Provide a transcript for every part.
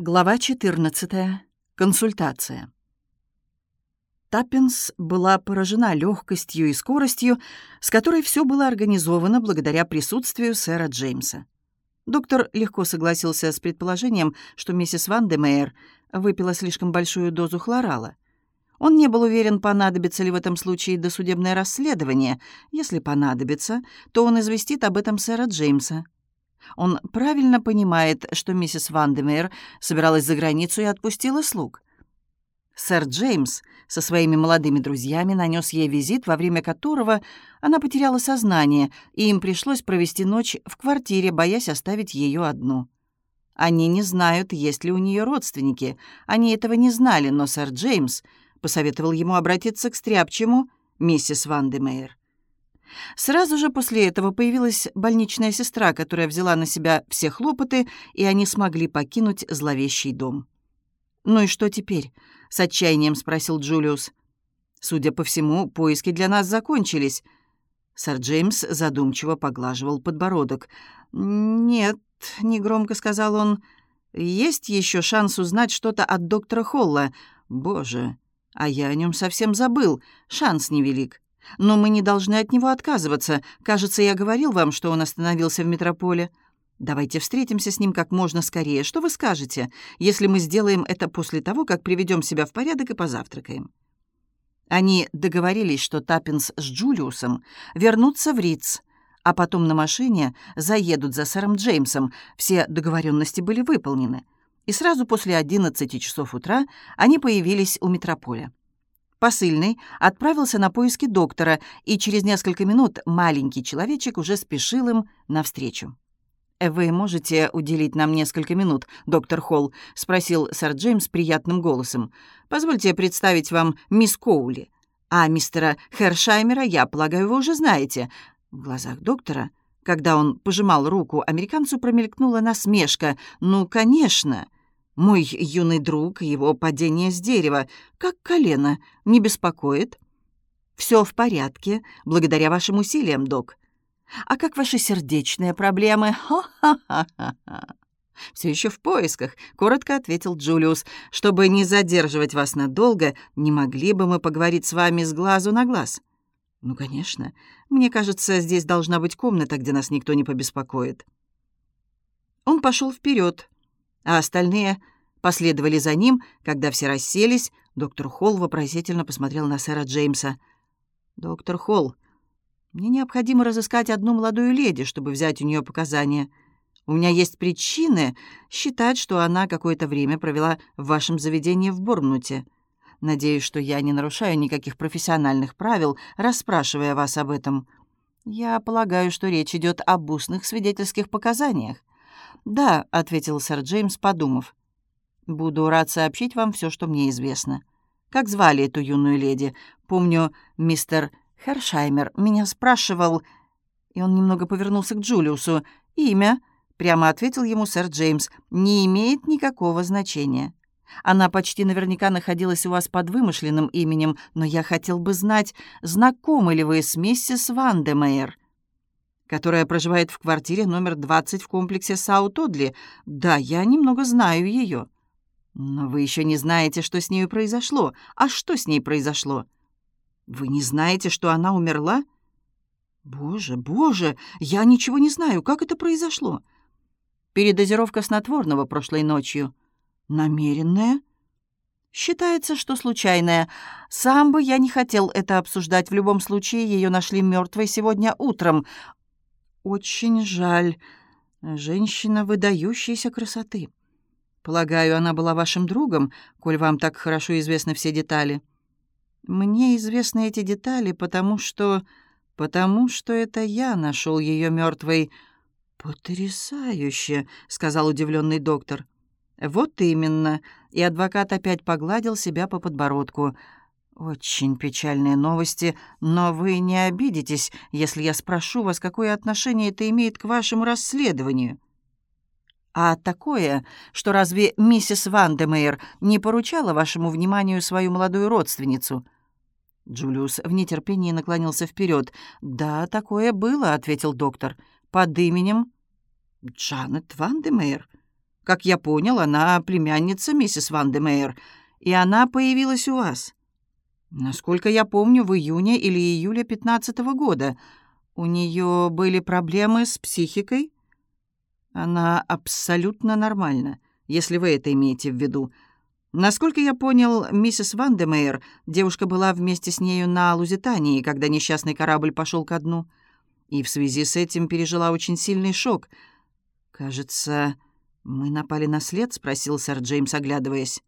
Глава 14. Консультация. Таппинс была поражена легкостью и скоростью, с которой все было организовано благодаря присутствию сэра Джеймса. Доктор легко согласился с предположением, что миссис Ван де выпила слишком большую дозу хлорала. Он не был уверен, понадобится ли в этом случае досудебное расследование. Если понадобится, то он известит об этом сэра Джеймса. Он правильно понимает, что миссис Вандемейр собиралась за границу и отпустила слуг. Сэр Джеймс со своими молодыми друзьями нанес ей визит, во время которого она потеряла сознание, и им пришлось провести ночь в квартире, боясь оставить ее одну. Они не знают, есть ли у нее родственники. Они этого не знали, но сэр Джеймс посоветовал ему обратиться к стряпчему миссис Вандемейр. Сразу же после этого появилась больничная сестра, которая взяла на себя все хлопоты, и они смогли покинуть зловещий дом. «Ну и что теперь?» — с отчаянием спросил Джулиус. «Судя по всему, поиски для нас закончились». Сэр Джеймс задумчиво поглаживал подбородок. «Нет», — негромко сказал он, — «есть еще шанс узнать что-то от доктора Холла. Боже, а я о нем совсем забыл. Шанс невелик. Но мы не должны от него отказываться. Кажется, я говорил вам, что он остановился в метрополе. Давайте встретимся с ним как можно скорее. Что вы скажете, если мы сделаем это после того, как приведем себя в порядок и позавтракаем?» Они договорились, что Таппинс с Джулиусом вернутся в Риц, а потом на машине заедут за сэром Джеймсом. Все договоренности были выполнены. И сразу после 11 часов утра они появились у метрополя. Посыльный отправился на поиски доктора, и через несколько минут маленький человечек уже спешил им навстречу. «Вы можете уделить нам несколько минут, доктор Холл?» — спросил сэр Джеймс приятным голосом. «Позвольте представить вам мисс Коули. А мистера Хершаймера, я полагаю, вы уже знаете». В глазах доктора, когда он пожимал руку, американцу промелькнула насмешка. «Ну, конечно!» Мой юный друг, его падение с дерева, как колено, не беспокоит? Все в порядке, благодаря вашим усилиям, док. А как ваши сердечные проблемы? «Все еще в поисках», — коротко ответил Джулиус. «Чтобы не задерживать вас надолго, не могли бы мы поговорить с вами с глазу на глаз?» «Ну, конечно. Мне кажется, здесь должна быть комната, где нас никто не побеспокоит». Он пошел вперед, а остальные последовали за ним, когда все расселись, доктор Холл вопросительно посмотрел на сэра Джеймса. «Доктор Холл, мне необходимо разыскать одну молодую леди, чтобы взять у нее показания. У меня есть причины считать, что она какое-то время провела в вашем заведении в Борнуте. Надеюсь, что я не нарушаю никаких профессиональных правил, расспрашивая вас об этом. Я полагаю, что речь идет об устных свидетельских показаниях. «Да», — ответил сэр Джеймс, подумав. «Буду рад сообщить вам все, что мне известно. Как звали эту юную леди? Помню, мистер Хершаймер меня спрашивал...» И он немного повернулся к Джулиусу. «Имя?» — прямо ответил ему сэр Джеймс. «Не имеет никакого значения. Она почти наверняка находилась у вас под вымышленным именем, но я хотел бы знать, знакомы ли вы с миссис Вандемейр?» Которая проживает в квартире номер 20 в комплексе Саут-Одли. Да, я немного знаю ее. Но вы еще не знаете, что с ней произошло. А что с ней произошло? Вы не знаете, что она умерла? Боже, боже, я ничего не знаю. Как это произошло? Передозировка снотворного прошлой ночью. Намеренная? Считается, что случайная. Сам бы я не хотел это обсуждать. В любом случае, ее нашли мертвой сегодня утром. «Очень жаль. Женщина выдающейся красоты. Полагаю, она была вашим другом, коль вам так хорошо известны все детали». «Мне известны эти детали, потому что... потому что это я нашел ее мертвой». «Потрясающе», — сказал удивленный доктор. «Вот именно». И адвокат опять погладил себя по подбородку. «Очень печальные новости, но вы не обидитесь, если я спрошу вас, какое отношение это имеет к вашему расследованию?» «А такое, что разве миссис Вандемейр не поручала вашему вниманию свою молодую родственницу?» Джулиус в нетерпении наклонился вперед. «Да, такое было», — ответил доктор. «Под именем Джанет Вандемейр». Как я понял, она племянница миссис Ван де Мейер, и она появилась у вас. Насколько я помню, в июне или июле пятнадцатого года. У нее были проблемы с психикой? Она абсолютно нормальна, если вы это имеете в виду. Насколько я понял, миссис Ван де Мейер, девушка была вместе с нею на Лузитании, когда несчастный корабль пошел ко дну, и в связи с этим пережила очень сильный шок. «Кажется, мы напали на след?» — спросил сэр Джеймс, оглядываясь.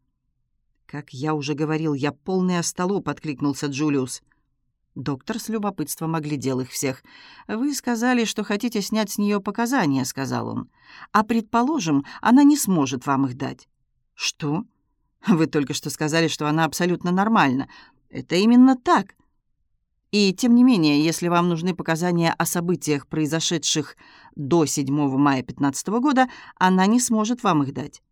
«Как я уже говорил, я полный остолоп», — откликнулся Джулиус. Доктор с любопытством оглядел их всех. «Вы сказали, что хотите снять с нее показания», — сказал он. «А предположим, она не сможет вам их дать». «Что? Вы только что сказали, что она абсолютно нормальна. Это именно так. И тем не менее, если вам нужны показания о событиях, произошедших до 7 мая 15 года, она не сможет вам их дать.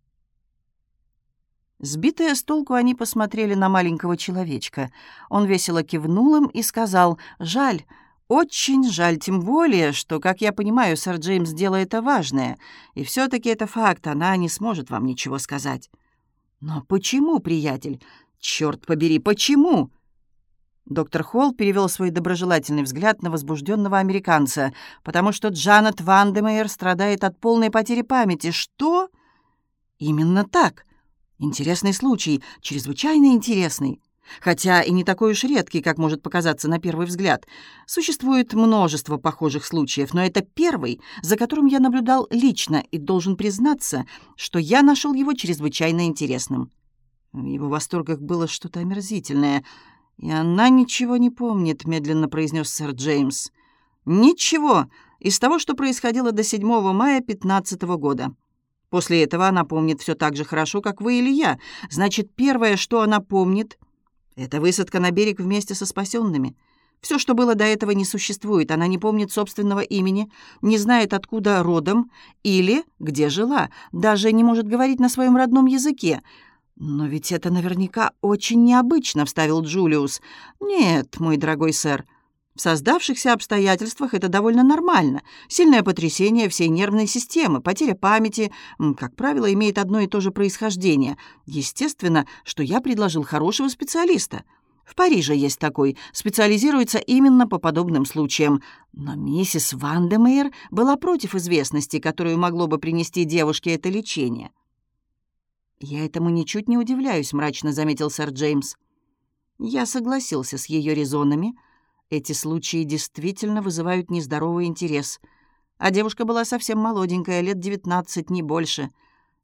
Сбитые с толку, они посмотрели на маленького человечка. Он весело кивнул им и сказал «Жаль, очень жаль, тем более, что, как я понимаю, сэр Джеймс дело это важное, и все таки это факт, она не сможет вам ничего сказать». «Но почему, приятель? Черт побери, почему?» Доктор Холл перевел свой доброжелательный взгляд на возбужденного американца, потому что Джанет Вандемейер страдает от полной потери памяти. «Что?» «Именно так. Интересный случай, чрезвычайно интересный. Хотя и не такой уж редкий, как может показаться на первый взгляд. Существует множество похожих случаев, но это первый, за которым я наблюдал лично и должен признаться, что я нашел его чрезвычайно интересным. В его восторгах было что-то омерзительное. «И она ничего не помнит», — медленно произнес сэр Джеймс. «Ничего из того, что происходило до 7 мая 15 года. После этого она помнит все так же хорошо, как вы или я. Значит, первое, что она помнит, это высадка на берег вместе со спасенными. Все, что было до этого, не существует. Она не помнит собственного имени, не знает, откуда родом или где жила, даже не может говорить на своем родном языке. «Но ведь это наверняка очень необычно», — вставил Джулиус. «Нет, мой дорогой сэр, в создавшихся обстоятельствах это довольно нормально. Сильное потрясение всей нервной системы, потеря памяти, как правило, имеет одно и то же происхождение. Естественно, что я предложил хорошего специалиста. В Париже есть такой, специализируется именно по подобным случаям. Но миссис Вандемейр была против известности, которую могло бы принести девушке это лечение. «Я этому ничуть не удивляюсь», — мрачно заметил сэр Джеймс. Я согласился с ее резонами — эти случаи действительно вызывают нездоровый интерес. А девушка была совсем молоденькая, лет девятнадцать, не больше.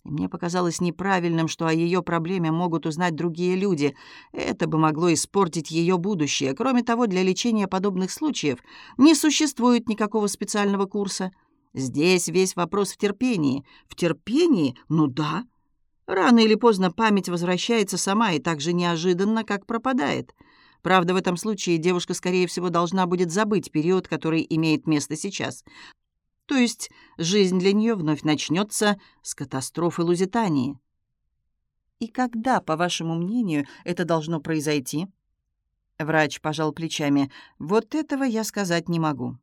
И мне показалось неправильным, что о ее проблеме могут узнать другие люди. Это бы могло испортить ее будущее. Кроме того, для лечения подобных случаев не существует никакого специального курса. Здесь весь вопрос в терпении. В терпении? Ну да. Рано или поздно память возвращается сама и так же неожиданно, как пропадает. Правда, в этом случае девушка, скорее всего, должна будет забыть период, который имеет место сейчас. То есть жизнь для нее вновь начнется с катастрофы Лузитании. И когда, по вашему мнению, это должно произойти? Врач пожал плечами. Вот этого я сказать не могу.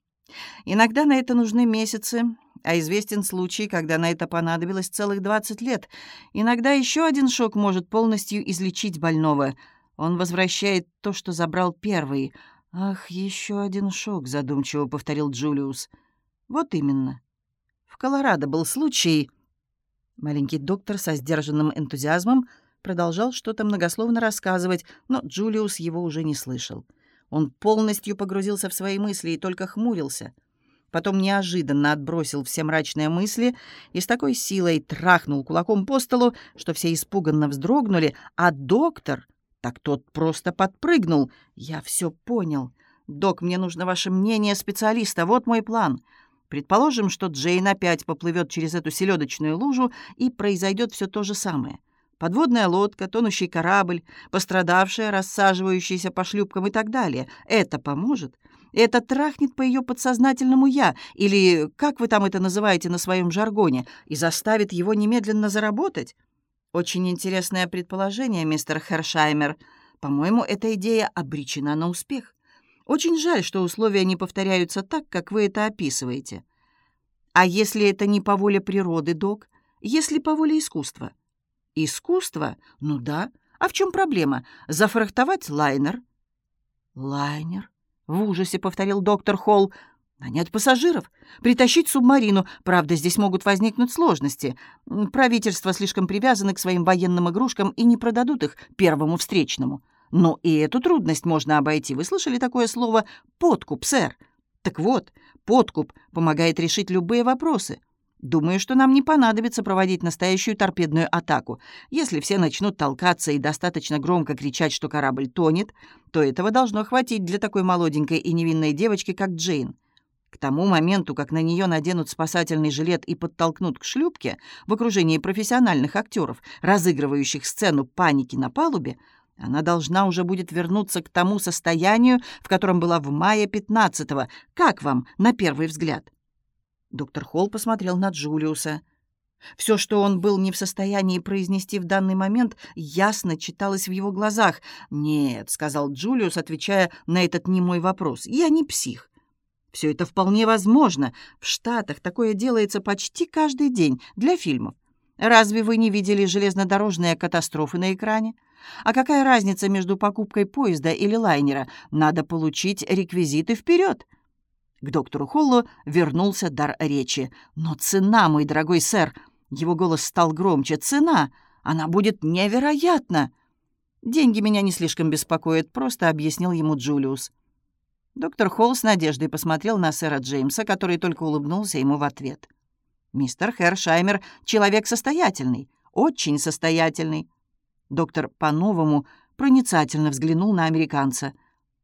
Иногда на это нужны месяцы, а известен случай, когда на это понадобилось целых 20 лет. Иногда еще один шок может полностью излечить больного — он возвращает то, что забрал первый. Ах, еще один шок, задумчиво повторил Джулиус. Вот именно. В Колорадо был случай. Маленький доктор со сдержанным энтузиазмом продолжал что-то многословно рассказывать, но Джулиус его уже не слышал. Он полностью погрузился в свои мысли и только хмурился. Потом неожиданно отбросил все мрачные мысли и с такой силой трахнул кулаком по столу, что все испуганно вздрогнули, а доктор так тот просто подпрыгнул. Я все понял. Док, мне нужно ваше мнение специалиста. Вот мой план. Предположим, что Джейн опять поплывет через эту селедочную лужу, и произойдет все то же самое. Подводная лодка, тонущий корабль, пострадавшая, рассаживающаяся по шлюпкам и так далее. Это поможет? Это трахнет по ее подсознательному «я», или как вы там это называете на своем жаргоне, и заставит его немедленно заработать? Очень интересное предположение, мистер Хершаймер. По-моему, эта идея обречена на успех. Очень жаль, что условия не повторяются так, как вы это описываете. А если это не по воле природы, док? если по воле искусства. Искусство? Ну да. А в чем проблема? Зафрахтовать лайнер? Лайнер? В ужасе повторил доктор Холл. А нет пассажиров. Притащить субмарину. Правда, здесь могут возникнуть сложности. Правительство слишком привязано к своим военным игрушкам и не продадут их первому встречному. Но и эту трудность можно обойти. Вы слышали такое слово «подкуп», сэр? Так вот, подкуп помогает решить любые вопросы. Думаю, что нам не понадобится проводить настоящую торпедную атаку. Если все начнут толкаться и достаточно громко кричать, что корабль тонет, то этого должно хватить для такой молоденькой и невинной девочки, как Джейн. К тому моменту, как на нее наденут спасательный жилет и подтолкнут к шлюпке в окружении профессиональных актеров, разыгрывающих сцену паники на палубе, она должна уже будет вернуться к тому состоянию, в котором была в мае 15-го. Как вам, на первый взгляд? Доктор Холл посмотрел на Джулиуса. Все, что он был не в состоянии произнести в данный момент, ясно читалось в его глазах. «Нет», — сказал Джулиус, отвечая на этот немой вопрос, — «я не псих». Все это вполне возможно. В Штатах такое делается почти каждый день для фильмов. Разве вы не видели железнодорожные катастрофы на экране? А какая разница между покупкой поезда или лайнера? Надо получить реквизиты вперед. К доктору Холлу вернулся дар речи. «Но цена, мой дорогой сэр!» Его голос стал громче. «Цена! Она будет невероятна!» «Деньги меня не слишком беспокоят», — просто объяснил ему Джулиус. Доктор Холл с надеждой посмотрел на сэра Джеймса, который только улыбнулся ему в ответ. «Мистер Хершаймер — человек состоятельный, очень состоятельный». Доктор по-новому проницательно взглянул на американца —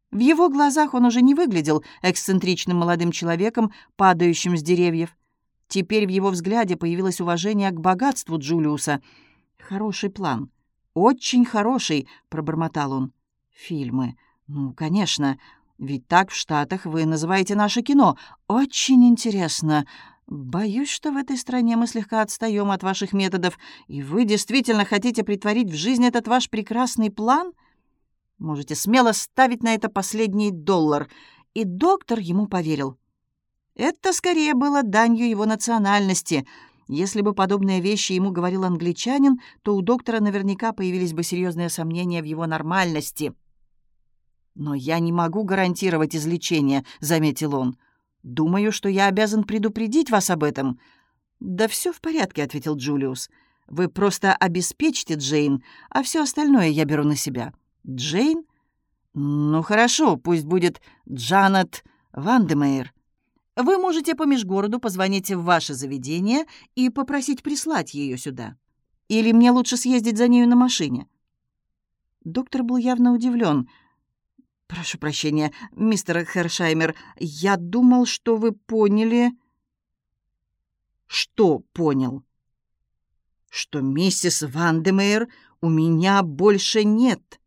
в его глазах он уже не выглядел эксцентричным молодым человеком, падающим с деревьев. Теперь в его взгляде появилось уважение к богатству Джулиуса. «Хороший план. Очень хороший», — пробормотал он. «Фильмы. Ну, конечно. Ведь так в Штатах вы называете наше кино. Очень интересно. Боюсь, что в этой стране мы слегка отстаем от ваших методов, и вы действительно хотите притворить в жизнь этот ваш прекрасный план?» Можете смело ставить на это последний доллар». И доктор ему поверил. Это скорее было данью его национальности. Если бы подобные вещи ему говорил англичанин, то у доктора наверняка появились бы серьезные сомнения в его нормальности. «Но я не могу гарантировать излечение», — заметил он. «Думаю, что я обязан предупредить вас об этом». «Да все в порядке», — ответил Джулиус. «Вы просто обеспечьте Джейн, а все остальное я беру на себя». Джейн? Ну хорошо, пусть будет Джанет Вандемейр. Вы можете по межгороду позвонить в ваше заведение и попросить прислать ее сюда. Или мне лучше съездить за нею на машине?» Доктор был явно удивлен. «Прошу прощения, мистер Хершаймер, я думал, что вы поняли...» «Что понял?» «Что миссис Вандемейр у меня больше нет».